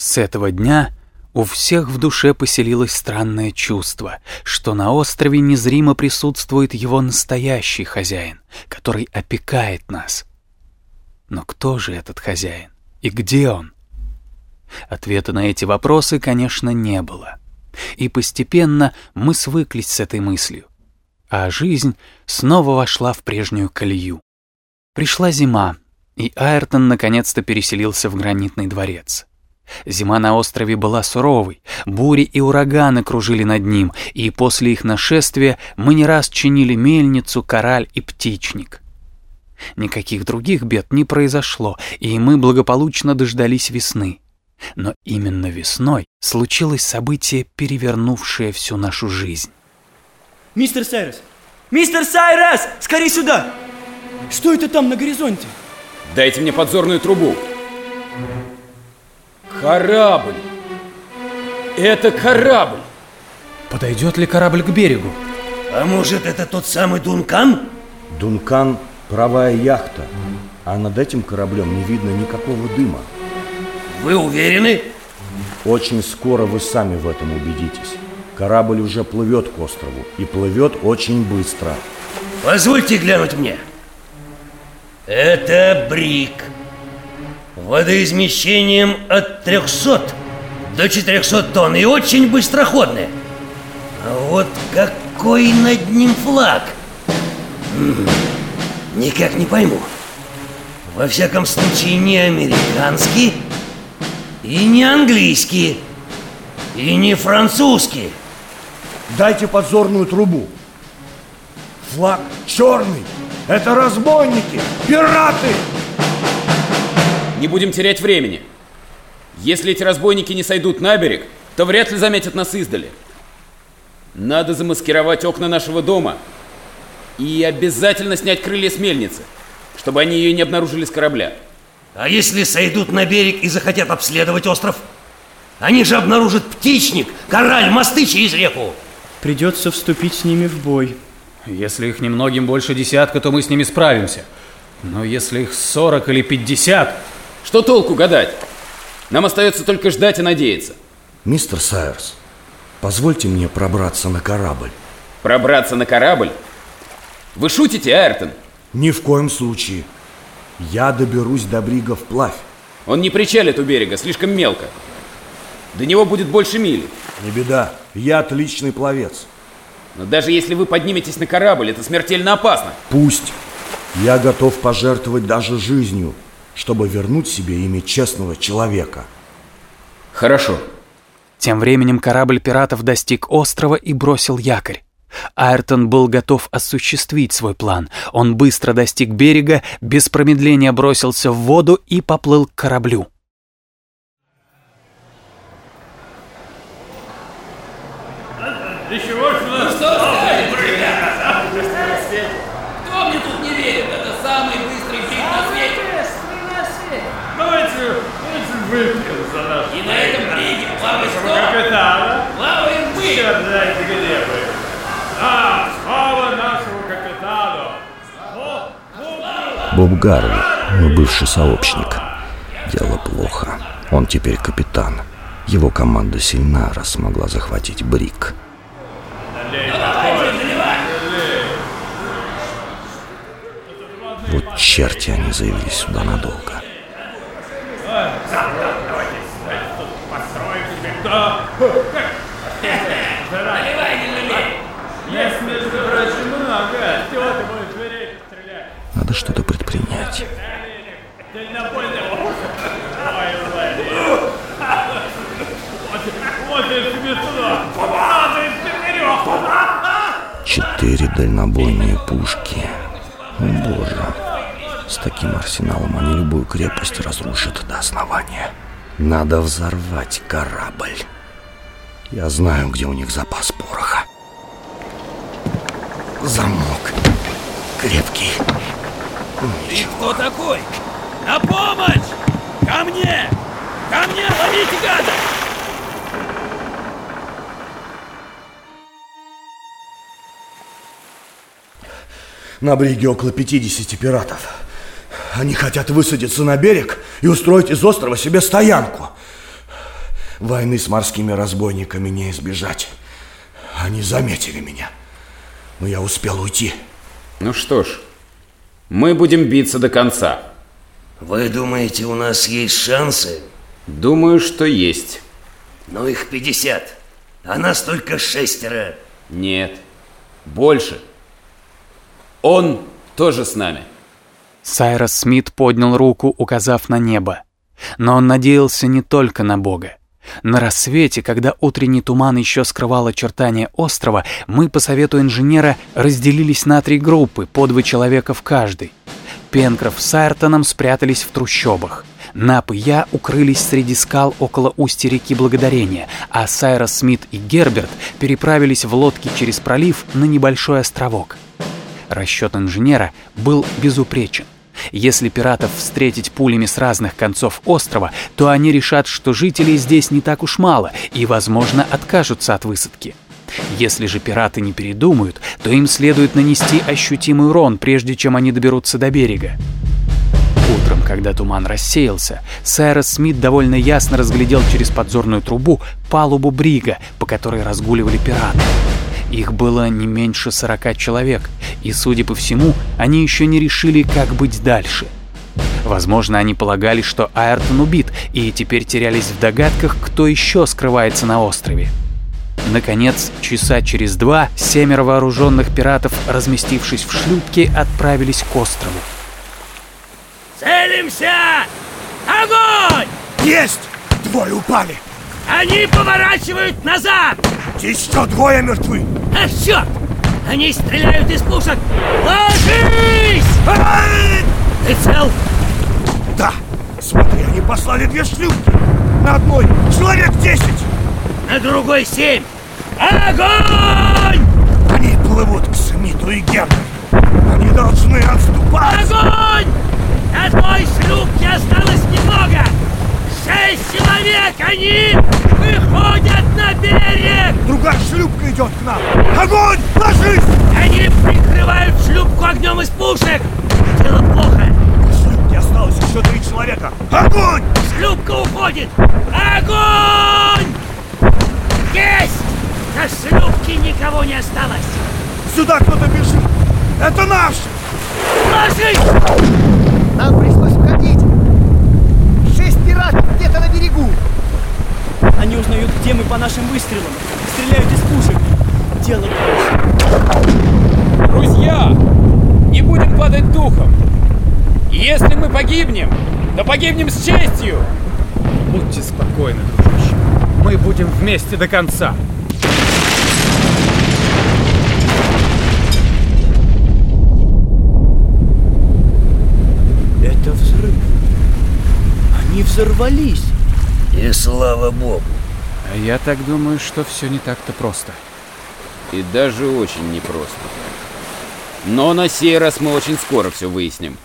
С этого дня у всех в душе поселилось странное чувство, что на острове незримо присутствует его настоящий хозяин, который опекает нас. Но кто же этот хозяин? И где он? Ответа на эти вопросы, конечно, не было. И постепенно мы свыклись с этой мыслью. А жизнь снова вошла в прежнюю колею. Пришла зима, и Айртон наконец-то переселился в гранитный дворец. Зима на острове была суровой, бури и ураганы кружили над ним, и после их нашествия мы не раз чинили мельницу, кораль и птичник. Никаких других бед не произошло, и мы благополучно дождались весны. Но именно весной случилось событие, перевернувшее всю нашу жизнь. Мистер Сайрес! Мистер Сайрес! Скорей сюда! Что это там на горизонте? Дайте мне подзорную трубу. Корабль! Это корабль! Подойдет ли корабль к берегу? А может, это тот самый Дункан? Дункан – правая яхта, а над этим кораблем не видно никакого дыма. Вы уверены? Очень скоро вы сами в этом убедитесь. Корабль уже плывет к острову и плывет очень быстро. Позвольте глянуть мне. Это брик. Водоизмещением от 300 до 400 тонн и очень быстроходный. А вот какой над ним флаг? Никак не пойму. Во всяком случае, не американский, и не английский, и не французский. Дайте подзорную трубу. Флаг черный. Это разбойники, пираты. Не будем терять времени. Если эти разбойники не сойдут на берег, то вряд ли заметят нас издали. Надо замаскировать окна нашего дома и обязательно снять крылья с мельницы, чтобы они ее не обнаружили с корабля. А если сойдут на берег и захотят обследовать остров? Они же обнаружат птичник, кораль, мосты через реку. Придется вступить с ними в бой. Если их немногим больше десятка, то мы с ними справимся. Но если их сорок или пятьдесят... Что толку гадать? Нам остается только ждать и надеяться. Мистер Сайерс, позвольте мне пробраться на корабль. Пробраться на корабль? Вы шутите, Айртон? Ни в коем случае. Я доберусь до брига вплавь. Он не причалит у берега, слишком мелко. До него будет больше мили. Не беда, я отличный пловец. Но даже если вы подниметесь на корабль, это смертельно опасно. Пусть. Я готов пожертвовать даже жизнью, чтобы вернуть себе имя честного человека. Хорошо. Тем временем корабль пиратов достиг острова и бросил якорь. Айртон был готов осуществить свой план. Он быстро достиг берега, без промедления бросился в воду и поплыл к кораблю. Еще вот Ну что сказать, ребята? Кто мне тут не верит? Это самый быстрый брик на свете. Давайте, давайте выпьем за наш И на этом бриге плавает кто? капитана. Плаваем мы. Черт знает, где вы. А, слава нашему капитану. О, о, Боб Гарви, мой бывший сообщник. Дело плохо. Он теперь капитан. Его команда сильна, раз смогла захватить Брик. Давайте. Вот черти они заявились сюда надолго. Наливай, Четыре дальнобойные пушки. О боже. С таким арсеналом они любую крепость разрушат до основания. Надо взорвать корабль. Я знаю, где у них запас пороха. Замок. Крепкий. Ну, Ты Ничего. кто такой? На помощь! Ко мне! Ко мне! Ловите гада! На бриге около 50 пиратов. Они хотят высадиться на берег и устроить из острова себе стоянку. Войны с морскими разбойниками не избежать. Они заметили меня. Но я успел уйти. Ну что ж, мы будем биться до конца. Вы думаете, у нас есть шансы? Думаю, что есть. Ну, их 50. А нас только шестеро. Нет, больше. Он тоже с нами. Сайрос Смит поднял руку, указав на небо. Но он надеялся не только на Бога. На рассвете, когда утренний туман еще скрывал очертания острова, мы по совету инженера разделились на три группы, по два человека в каждой. Пенкроф с Айртоном спрятались в трущобах. Нап и я укрылись среди скал около устья реки Благодарения, а Сайрос Смит и Герберт переправились в лодке через пролив на небольшой островок. Расчет инженера был безупречен. Если пиратов встретить пулями с разных концов острова, то они решат, что жителей здесь не так уж мало и, возможно, откажутся от высадки. Если же пираты не передумают, то им следует нанести ощутимый урон, прежде чем они доберутся до берега. Утром, когда туман рассеялся, Сайрос Смит довольно ясно разглядел через подзорную трубу палубу брига, по которой разгуливали пираты. Их было не меньше сорока человек, и, судя по всему, они еще не решили, как быть дальше. Возможно, они полагали, что Айртон убит, и теперь терялись в догадках, кто еще скрывается на острове. Наконец, часа через два, семеро вооруженных пиратов, разместившись в шлюпке, отправились к острову. Целимся! Огонь! Есть! Двое упали! Они поворачивают назад! Здесь что, двое мертвы? А черт! Они стреляют из пушек! Ложись! Ай! Ты цел? Да! Смотри, они послали две шлюпки! На одной человек десять! На другой семь! Огонь! Они плывут к Смиту и Герду! Они должны отступать! Огонь! На той шлюпке осталось немного! Шесть человек! Они Другая шлюпка идет к нам! Огонь! Ложись! Они прикрывают шлюпку огнем из пушек! Дело плохо! В шлюпке осталось еще три человека! Огонь! Шлюпка уходит! Огонь! Есть! На шлюпке никого не осталось! Сюда кто-то бежит! Это наш! Ложись! Нам пришлось входить. Шесть пиратов где-то на берегу. Они узнают, где мы по нашим выстрелам. Стреляют из пушек. Дело плохо. Друзья, не будем падать духом. Если мы погибнем, то погибнем с честью. Будьте спокойны, дружище. Мы будем вместе до конца. Это взрыв. Они взорвались. И слава богу! А я так думаю, что все не так-то просто. И даже очень непросто. Но на сей раз мы очень скоро все выясним.